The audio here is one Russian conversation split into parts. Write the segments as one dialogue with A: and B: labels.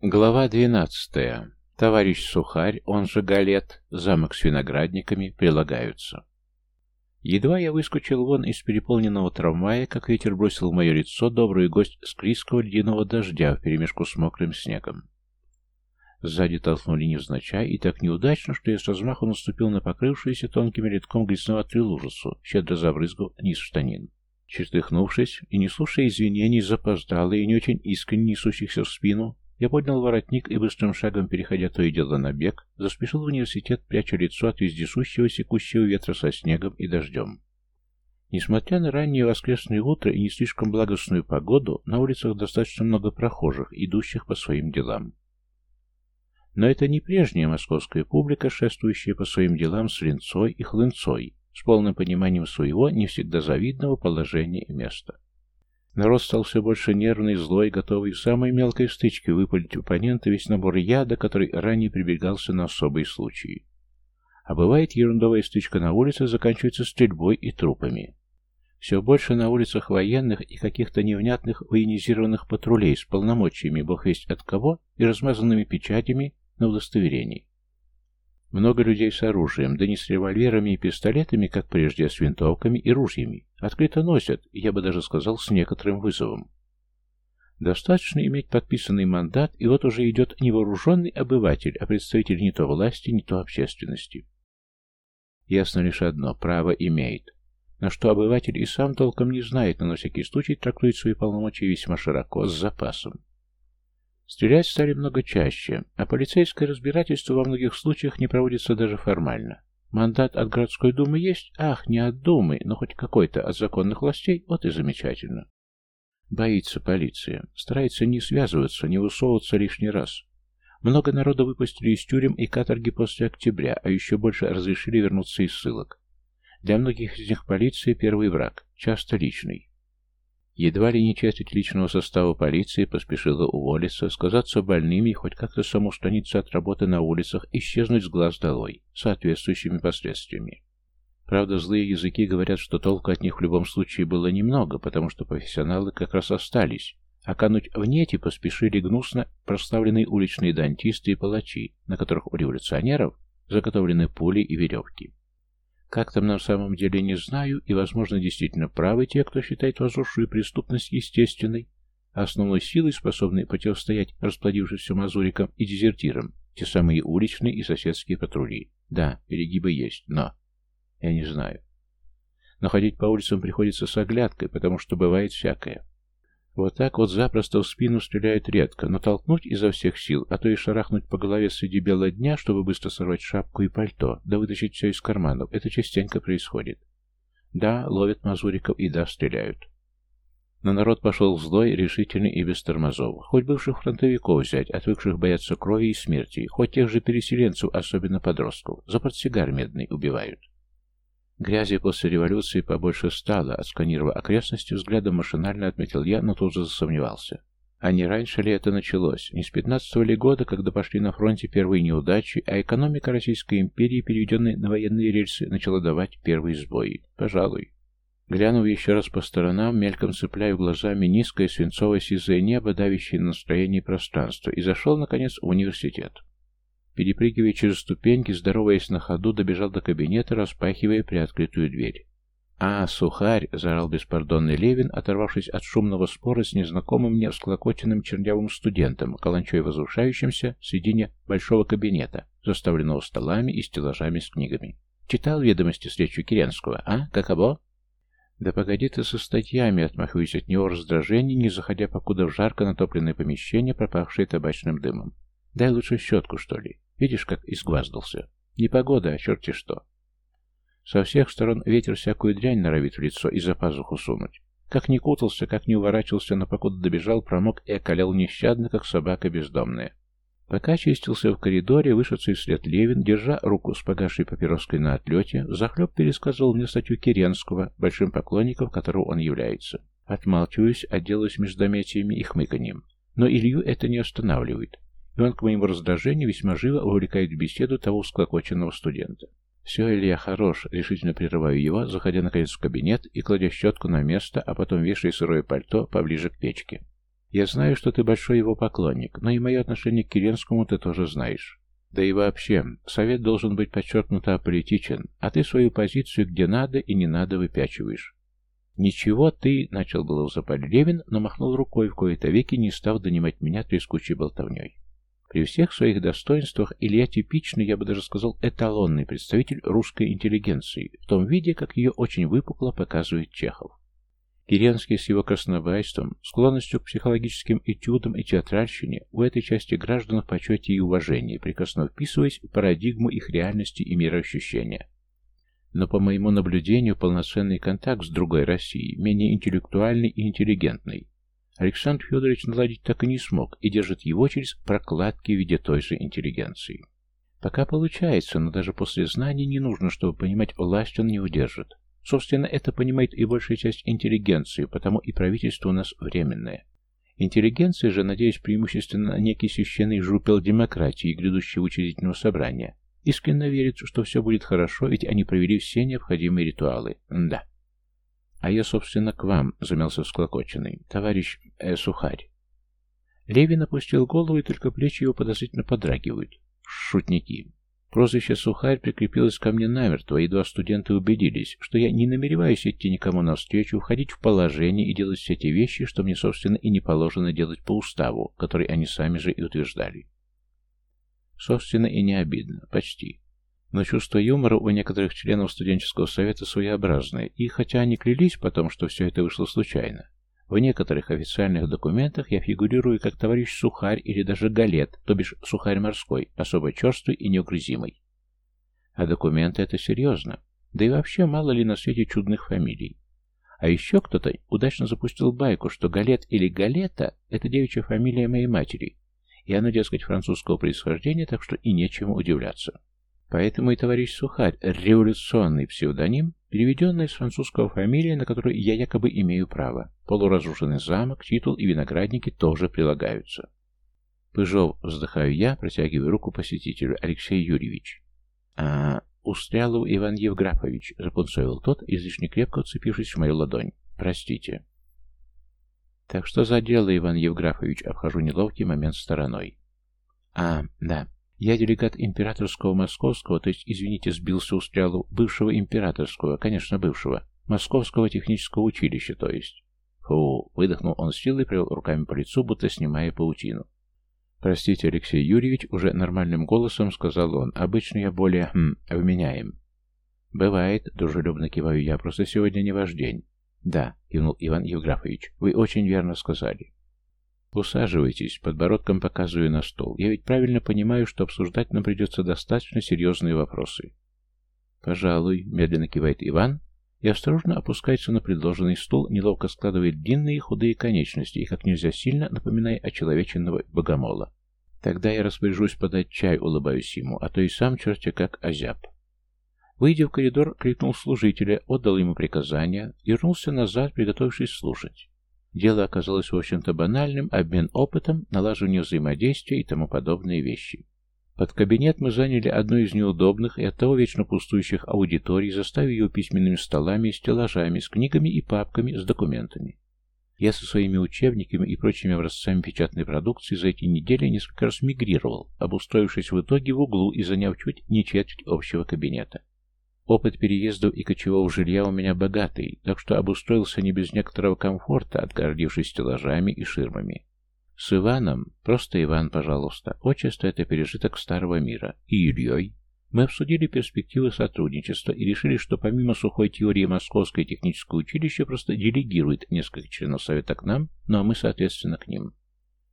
A: Глава двенадцатая. Товарищ Сухарь, он же Галет, замок с виноградниками, прилагаются. Едва я выскочил вон из переполненного трамвая, как ветер бросил в мое лицо добрый гость склизкого ледяного дождя вперемешку с мокрым снегом. Сзади толкнули невзначай, и так неудачно, что я с размаху наступил на покрывшуюся тонким рядком грязноватую лужицу, щедро забрызгав низ штанин. Чертыхнувшись и не слушая извинений, запоздалые и не очень искренне несущихся в спину, я поднял воротник и быстрым шагом, переходя то и дело на бег, заспешил в университет, пряча лицо от вездесущего секущего ветра со снегом и дождем. Несмотря на раннее воскресное утро и не слишком благостную погоду, на улицах достаточно много прохожих, идущих по своим делам. Но это не прежняя московская публика, шествующая по своим делам с линцой и хлынцой, с полным пониманием своего, не всегда завидного положения и места. Народ стал все больше нервный, злой, готовый в самой мелкой стычке выпалить оппонента весь набор яда, который ранее прибегался на особые случаи. А бывает, ерундовая стычка на улице заканчивается стрельбой и трупами. Все больше на улицах военных и каких-то невнятных военизированных патрулей с полномочиями бог весть от кого и размазанными печатями на удостоверении. Много людей с оружием, да не с револьверами и пистолетами, как прежде, а с винтовками и ружьями. Открыто носят, я бы даже сказал, с некоторым вызовом. Достаточно иметь подписанный мандат, и вот уже идет не вооруженный обыватель, а представитель не то власти, не то общественности. Ясно лишь одно – право имеет. На что обыватель и сам толком не знает, но на всякий случай трактует свои полномочия весьма широко, с запасом. Стрелять стали много чаще, а полицейское разбирательство во многих случаях не проводится даже формально. Мандат от городской думы есть? Ах, не от думы, но хоть какой-то от законных властей, вот и замечательно. Боится полиция, старается не связываться, не высовываться лишний раз. Много народа выпустили из тюрем и каторги после октября, а еще больше разрешили вернуться из ссылок. Для многих из них полиция – первый враг, часто личный. Едва ли не четверть личного состава полиции поспешила уволиться, сказаться больными и хоть как-то самоустраниться от работы на улицах, исчезнуть с глаз долой, соответствующими последствиями. Правда, злые языки говорят, что толку от них в любом случае было немного, потому что профессионалы как раз остались, а кануть в нети поспешили гнусно прославленные уличные дантисты и палачи, на которых у революционеров заготовлены пули и веревки. Как там на самом деле не знаю, и, возможно, действительно правы те, кто считает возросшую преступность естественной, основной силой, способной противостоять расплодившимся мазурикам и дезертирам, те самые уличные и соседские патрули. Да, перегибы есть, но... Я не знаю. Но ходить по улицам приходится с оглядкой, потому что бывает всякое. Вот так вот запросто в спину стреляют редко, но толкнуть изо всех сил, а то и шарахнуть по голове среди бела дня, чтобы быстро сорвать шапку и пальто, да вытащить все из карманов, это частенько происходит. Да, ловят мазуриков и да, стреляют. Но народ пошел злой, решительный и без тормозов. Хоть бывших фронтовиков взять, отвыкших бояться крови и смерти, хоть тех же переселенцев, особенно подростков, за портсигар медный убивают. Грязи после революции побольше стало, отсканировав окрестности, взглядом машинально отметил я, но тут же засомневался. А не раньше ли это началось? Не с 15 ли года, когда пошли на фронте первые неудачи, а экономика Российской империи, переведенная на военные рельсы, начала давать первые сбои? Пожалуй. Глянув еще раз по сторонам, мельком цепляю глазами низкое свинцово-сизое небо, давящее на настроение пространства, и зашел, наконец, в университет. Перепрыгивая через ступеньки, здороваясь на ходу, добежал до кабинета, распахивая приоткрытую дверь. «А, сухарь!» — заорал беспардонный Левин, оторвавшись от шумного спора с незнакомым мне всклокоченным чернявым студентом, каланчой возвышающимся в середине большого кабинета, заставленного столами и стеллажами с книгами. «Читал ведомости с речью Керенского, а? Как обо?» «Да погоди ты со статьями!» — отмахиваясь от него раздражение, не заходя покуда в жарко натопленное помещение, пропахшее табачным дымом. «Дай лучше щетку, что ли. Видишь, как изгваздался? Не погода, а черти что. Со всех сторон ветер всякую дрянь норовит в лицо и за пазуху сунуть. Как не кутался, как не уворачивался, но покуда добежал, промок и околял нещадно, как собака бездомная. Пока чистился в коридоре, вышедший вслед Левин, держа руку с погасшей папироской на отлете, захлеб пересказывал мне статью Керенского, большим поклонником которого он является. Отмалчиваюсь, отделаюсь междометиями и хмыканьем. Но Илью это не останавливает и он, к моему раздражению, весьма живо увлекает в беседу того всклокоченного студента. «Все, Илья, хорош», — решительно прерываю его, заходя наконец в кабинет и кладя щетку на место, а потом вешая сырое пальто поближе к печке. Я знаю, что ты большой его поклонник, но и мое отношение к Керенскому ты тоже знаешь. Да и вообще, совет должен быть подчеркнуто аполитичен, а ты свою позицию где надо и не надо выпячиваешь. «Ничего, ты...» — начал было запаль Левин, но махнул рукой в кои-то веки, не став донимать меня трескучей болтовней. При всех своих достоинствах Илья типичный, я бы даже сказал, эталонный представитель русской интеллигенции, в том виде, как ее очень выпукло показывает Чехов. Киренский с его краснобайством, склонностью к психологическим этюдам и театральщине у этой части граждан в почете и уважении, прекрасно вписываясь в парадигму их реальности и мироощущения. Но по моему наблюдению, полноценный контакт с другой Россией, менее интеллектуальный и интеллигентный, Александр Федорович наладить так и не смог и держит его через прокладки в виде той же интеллигенции. Пока получается, но даже после знаний не нужно, чтобы понимать, власть он не удержит. Собственно, это понимает и большая часть интеллигенции, потому и правительство у нас временное. Интеллигенция же, надеясь преимущественно на некий священный жупел демократии грядущего учредительного собрания, искренне верит, что все будет хорошо, ведь они провели все необходимые ритуалы. Да. А я, собственно, к вам, замялся всклокоченный, товарищ э, Сухарь. Левин опустил голову, и только плечи его подозрительно подрагивают. Шутники. Прозвище «Сухарь» прикрепилось ко мне намертво, едва студенты убедились, что я не намереваюсь идти никому навстречу, входить в положение и делать все те вещи, что мне, собственно, и не положено делать по уставу, который они сами же и утверждали. Собственно, и не обидно. Почти. Но чувство юмора у некоторых членов студенческого совета своеобразное, и хотя они клялись потом, что все это вышло случайно, в некоторых официальных документах я фигурирую как товарищ Сухарь или даже Галет, то бишь Сухарь морской, особо черствый и неугрызимый. А документы это серьезно. Да и вообще мало ли на свете чудных фамилий. А еще кто-то удачно запустил байку, что Галет или Галета – это девичья фамилия моей матери, и она, дескать, французского происхождения, так что и нечему удивляться. Поэтому и товарищ Сухарь – революционный псевдоним, переведенная с французского фамилия, на которую я якобы имею право. Полуразрушенный замок, титул и виноградники тоже прилагаются. Пыжов, вздыхаю я, протягиваю руку посетителю, Алексей Юрьевич. А, Устрялов Иван Евграфович, запунцовил тот, излишне крепко вцепившись в мою ладонь. Простите. Так что за дело, Иван Евграфович, обхожу неловкий момент стороной. А, да, я делегат императорского московского, то есть, извините, сбился у стрелу, бывшего императорского, конечно, бывшего, московского технического училища, то есть. Фу, выдохнул он с силой привел руками по лицу, будто снимая паутину. «Простите, Алексей Юрьевич», уже нормальным голосом сказал он, «обычно я более, хм, вменяем». «Бывает», — дружелюбно киваю я, — «просто сегодня не ваш день». «Да», — кивнул Иван Евграфович, — «вы очень верно сказали». «Усаживайтесь», — подбородком показываю на стол. «Я ведь правильно понимаю, что обсуждать нам придется достаточно серьезные вопросы». «Пожалуй», — медленно кивает Иван и осторожно опускается на предложенный стул, неловко складывает длинные худые конечности и как нельзя сильно напоминая очеловеченного богомола. «Тогда я распоряжусь подать чай», — улыбаюсь ему, а то и сам чертя как озяб. Выйдя в коридор, крикнул служителя, отдал ему приказание, вернулся назад, приготовившись слушать. Дело оказалось, в общем-то, банальным, обмен опытом, налаживание взаимодействия и тому подобные вещи. Под кабинет мы заняли одну из неудобных и оттого вечно пустующих аудиторий, заставив ее письменными столами, стеллажами, с книгами и папками, с документами. Я со своими учебниками и прочими образцами печатной продукции за эти недели несколько раз мигрировал, обустроившись в итоге в углу и заняв чуть не четверть общего кабинета. Опыт переездов и кочевого жилья у меня богатый, так что обустроился не без некоторого комфорта, отгородившись стеллажами и ширмами. С Иваном, просто Иван, пожалуйста, отчество это пережиток старого мира, и Ильей. Мы обсудили перспективы сотрудничества и решили, что помимо сухой теории Московское техническое училище просто делегирует несколько членов совета к нам, ну а мы, соответственно, к ним.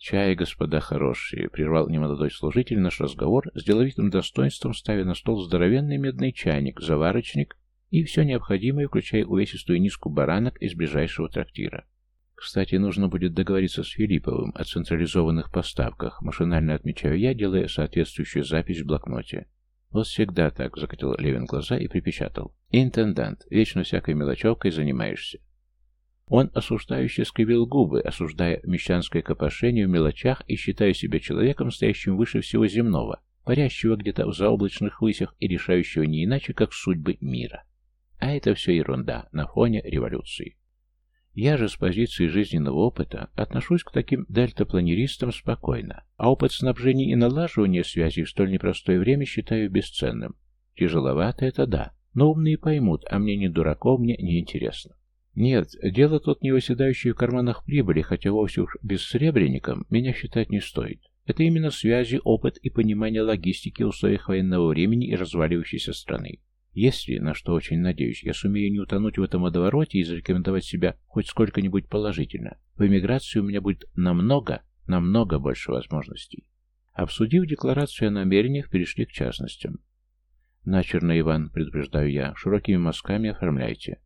A: «Чай, господа хорошие!» — прервал немолодой служитель наш разговор, с деловитым достоинством ставя на стол здоровенный медный чайник, заварочник и все необходимое, включая увесистую низку баранок из ближайшего трактира. Кстати, нужно будет договориться с Филипповым о централизованных поставках, машинально отмечаю я, делая соответствующую запись в блокноте. «Вот всегда так», — закатил Левин глаза и припечатал. «Интендант, вечно всякой мелочевкой занимаешься. Он осуждающе скривил губы, осуждая мещанское копошение в мелочах и считая себя человеком, стоящим выше всего земного, парящего где-то в заоблачных высях и решающего не иначе, как судьбы мира. А это все ерунда на фоне революции. Я же с позиции жизненного опыта отношусь к таким дельтапланеристам спокойно, а опыт снабжения и налаживания связей в столь непростое время считаю бесценным. Тяжеловато это да, но умные поймут, а мне не дураком, мне не интересно. Нет, дело тут не выседающее в карманах прибыли, хотя вовсе уж бессребренником меня считать не стоит. Это именно связи, опыт и понимание логистики в условиях военного времени и разваливающейся страны. Если, на что очень надеюсь, я сумею не утонуть в этом водовороте и зарекомендовать себя хоть сколько-нибудь положительно, в эмиграции у меня будет намного, намного больше возможностей. Обсудив декларацию о намерениях, перешли к частностям. Начерно, Иван, предупреждаю я, широкими мазками оформляйте.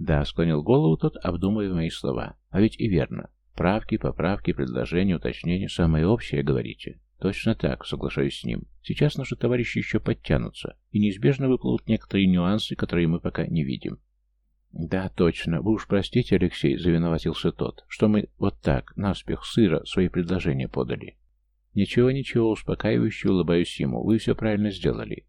A: Да, склонил голову тот, обдумывая мои слова. А ведь и верно. Правки, поправки, предложения, уточнения, самое общее, говорите. Точно так, соглашаюсь с ним. Сейчас наши товарищи еще подтянутся, и неизбежно выплывут некоторые нюансы, которые мы пока не видим. Да, точно. Вы уж простите, Алексей, завиноватился тот, что мы вот так, наспех, сыро, свои предложения подали. Ничего, ничего, успокаивающе улыбаюсь ему. Вы все правильно сделали.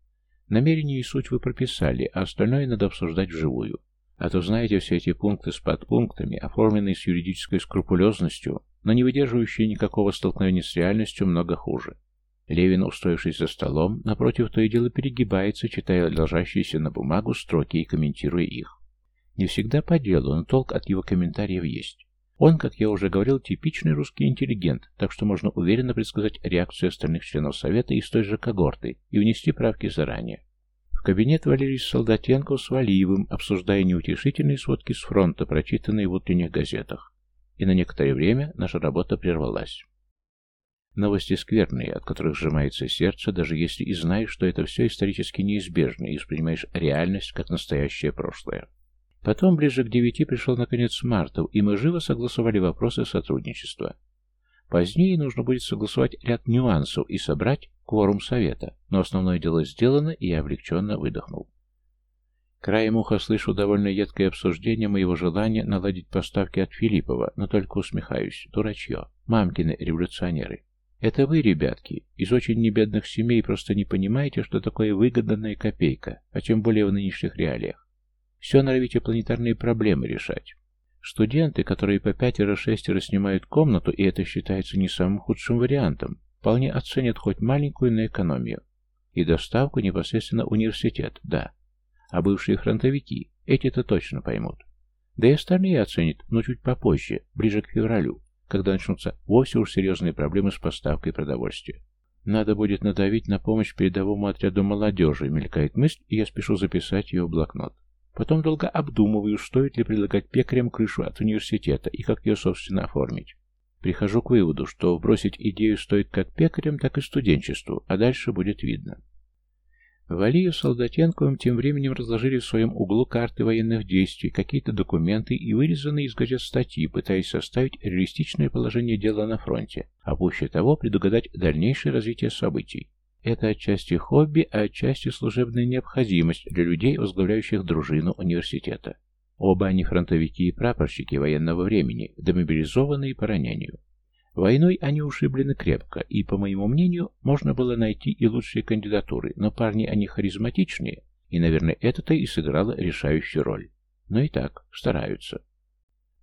A: Намерение и суть вы прописали, а остальное надо обсуждать вживую. А то, знаете, все эти пункты с подпунктами, оформленные с юридической скрупулезностью, но не выдерживающие никакого столкновения с реальностью, много хуже. Левин, устроившись за столом, напротив то и дело перегибается, читая ложащиеся на бумагу строки и комментируя их. Не всегда по делу, но толк от его комментариев есть. Он, как я уже говорил, типичный русский интеллигент, так что можно уверенно предсказать реакцию остальных членов Совета из той же когорты и внести правки заранее. В кабинет валились Солдатенко с Валиевым, обсуждая неутешительные сводки с фронта, прочитанные в утренних газетах. И на некоторое время наша работа прервалась. Новости скверные, от которых сжимается сердце, даже если и знаешь, что это все исторически неизбежно, и воспринимаешь реальность как настоящее прошлое. Потом, ближе к девяти, пришел наконец Мартов, и мы живо согласовали вопросы сотрудничества. Позднее нужно будет согласовать ряд нюансов и собрать кворум совета, но основное дело сделано, и я облегченно выдохнул. Краем уха слышу довольно едкое обсуждение моего желания наладить поставки от Филиппова, но только усмехаюсь. Дурачье. Мамкины революционеры. Это вы, ребятки, из очень небедных семей просто не понимаете, что такое выгодная копейка, а тем более в нынешних реалиях. Все норовите планетарные проблемы решать. Студенты, которые по пятеро-шестеро снимают комнату, и это считается не самым худшим вариантом, вполне оценят хоть маленькую на экономию. И доставку непосредственно университет, да. А бывшие фронтовики, эти-то точно поймут. Да и остальные оценят, но чуть попозже, ближе к февралю, когда начнутся вовсе уж серьезные проблемы с поставкой продовольствия. Надо будет надавить на помощь передовому отряду молодежи, мелькает мысль, и я спешу записать ее в блокнот. Потом долго обдумываю, стоит ли предлагать пекарям крышу от университета и как ее, собственно, оформить. Прихожу к выводу, что бросить идею стоит как пекарям, так и студенчеству, а дальше будет видно. Валию с Солдатенковым тем временем разложили в своем углу карты военных действий, какие-то документы и вырезанные из газет статьи, пытаясь составить реалистичное положение дела на фронте, а пуще того предугадать дальнейшее развитие событий. Это отчасти хобби, а отчасти служебная необходимость для людей, возглавляющих дружину университета. Оба они фронтовики и прапорщики военного времени, демобилизованные по ранению. Войной они ушиблены крепко, и, по моему мнению, можно было найти и лучшие кандидатуры, но парни они харизматичнее, и, наверное, это-то и сыграло решающую роль. Но и так, стараются.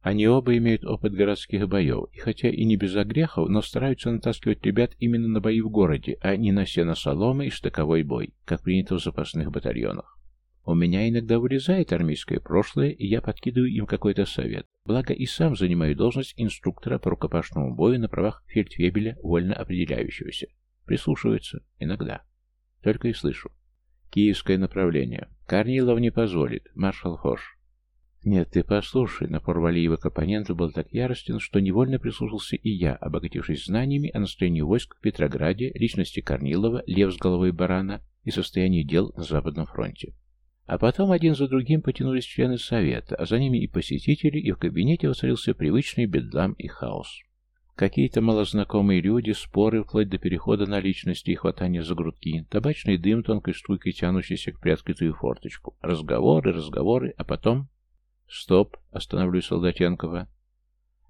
A: Они оба имеют опыт городских боев, и хотя и не без огрехов, но стараются натаскивать ребят именно на бои в городе, а не на сено-соломы и штыковой бой, как принято в запасных батальонах. У меня иногда вылезает армейское прошлое, и я подкидываю им какой-то совет. Благо и сам занимаю должность инструктора по рукопашному бою на правах фельдфебеля, вольно определяющегося. Прислушиваются. Иногда. Только и слышу. Киевское направление. Корнилов не позволит. Маршал Хош. Нет, ты послушай, напор Валиева к был так яростен, что невольно прислушался и я, обогатившись знаниями о настроении войск в Петрограде, личности Корнилова, лев с головой барана и состоянии дел на Западном фронте. А потом один за другим потянулись члены совета, а за ними и посетители, и в кабинете воцарился привычный бедлам и хаос. Какие-то малознакомые люди, споры, вплоть до перехода на личности и хватания за грудки, табачный дым тонкой струйкой, тянущийся к приоткрытую форточку, разговоры, разговоры, а потом «Стоп!» — останавливаю Солдатенкова.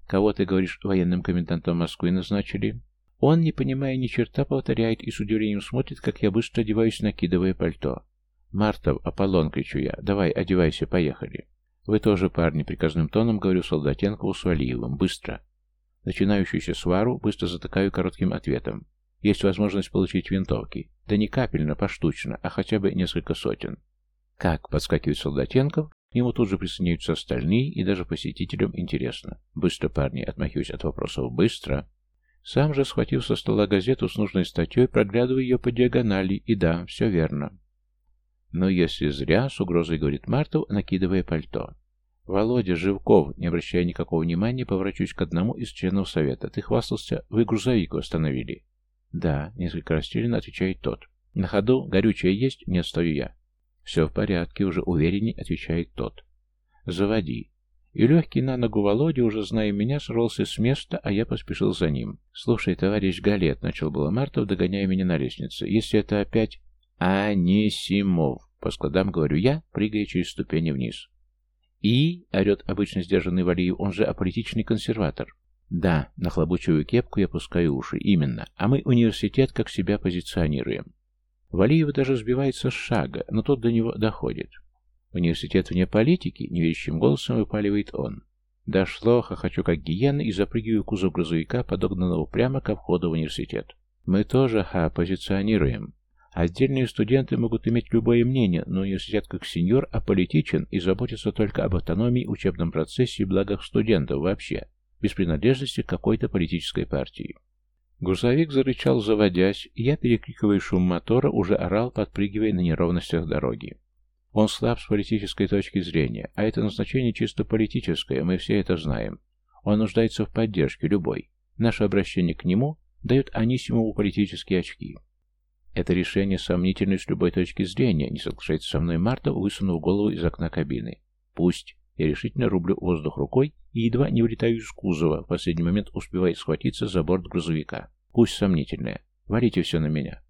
A: «Кого, ты говоришь, военным комендантом Москвы назначили?» Он, не понимая ни черта, повторяет и с удивлением смотрит, как я быстро одеваюсь, накидывая пальто. «Мартов, Аполлон!» — кричу я. «Давай, одевайся, поехали!» «Вы тоже, парни», — приказным тоном говорю Солдатенкову с Валиевым. «Быстро». Начинающуюся свару быстро затыкаю коротким ответом. Есть возможность получить винтовки. Да не капельно, поштучно, а хотя бы несколько сотен. «Как?» — подскакивает Солдатенков. К нему тут же присоединяются остальные, и даже посетителям интересно. «Быстро, парни!» — отмахиваюсь от вопросов. «Быстро!» Сам же, схватив со стола газету с нужной статьей, проглядываю ее по диагонали, и да, все верно. Но если зря, с угрозой говорит Мартов, накидывая пальто. Володя Живков, не обращая никакого внимания, поворачиваюсь к одному из членов совета. Ты хвастался, вы грузовик остановили. Да, несколько растерянно отвечает тот. На ходу горючее есть, не отстаю я. Все в порядке, уже уверенней отвечает тот. Заводи. И легкий на ногу Володя, уже зная меня, сорвался с места, а я поспешил за ним. «Слушай, товарищ Галет», — начал было Мартов, догоняя меня на лестнице, — «если это опять...» «Анисимов», — по складам говорю я, прыгая через ступени вниз. «И», — орет обычно сдержанный Валиев, — «он же аполитичный консерватор». «Да, на нахлобучиваю кепку я пускаю уши, именно. А мы университет как себя позиционируем». Валиев даже сбивается с шага, но тот до него доходит. «Университет вне политики?» — неверящим голосом выпаливает он. Дошло, хохочу как гиена и запрыгиваю кузов грузовика, подогнанного прямо ко входу в университет. Мы тоже, ха, позиционируем. Отдельные студенты могут иметь любое мнение, но университет как сеньор аполитичен и заботится только об автономии, учебном процессе и благах студентов вообще, без принадлежности к какой-то политической партии. Грузовик зарычал, заводясь, и я, перекрикивая шум мотора, уже орал, подпрыгивая на неровностях дороги. Он слаб с политической точки зрения, а это назначение чисто политическое, мы все это знаем. Он нуждается в поддержке, любой. Наше обращение к нему дает Анисимову политические очки. Это решение сомнительное с любой точки зрения, не соглашается со мной Марта, высунув голову из окна кабины. Пусть. Я решительно рублю воздух рукой и едва не вылетаю из кузова, в последний момент успевает схватиться за борт грузовика. Пусть сомнительное. Валите все на меня.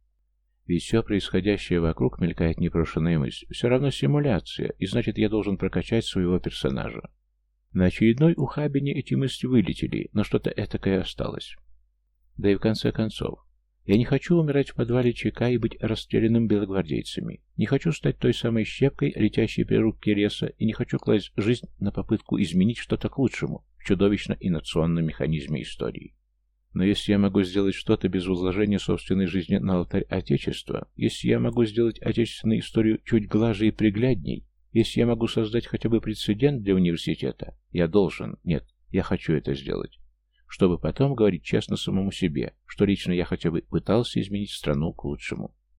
A: Ведь все происходящее вокруг мелькает непрошенная мысль. Все равно симуляция, и значит я должен прокачать своего персонажа. На очередной ухабине эти мысли вылетели, но что-то этакое осталось. Да и в конце концов, я не хочу умирать в подвале ЧК и быть расстрелянным белогвардейцами. Не хочу стать той самой щепкой, летящей при рубке леса, и не хочу класть жизнь на попытку изменить что-то к лучшему в чудовищно-инерционном механизме истории. Но если я могу сделать что-то без возложения собственной жизни на алтарь Отечества, если я могу сделать отечественную историю чуть глаже и приглядней, если я могу создать хотя бы прецедент для университета, я должен, нет, я хочу это сделать, чтобы потом говорить честно самому себе, что лично я хотя бы пытался изменить страну к лучшему.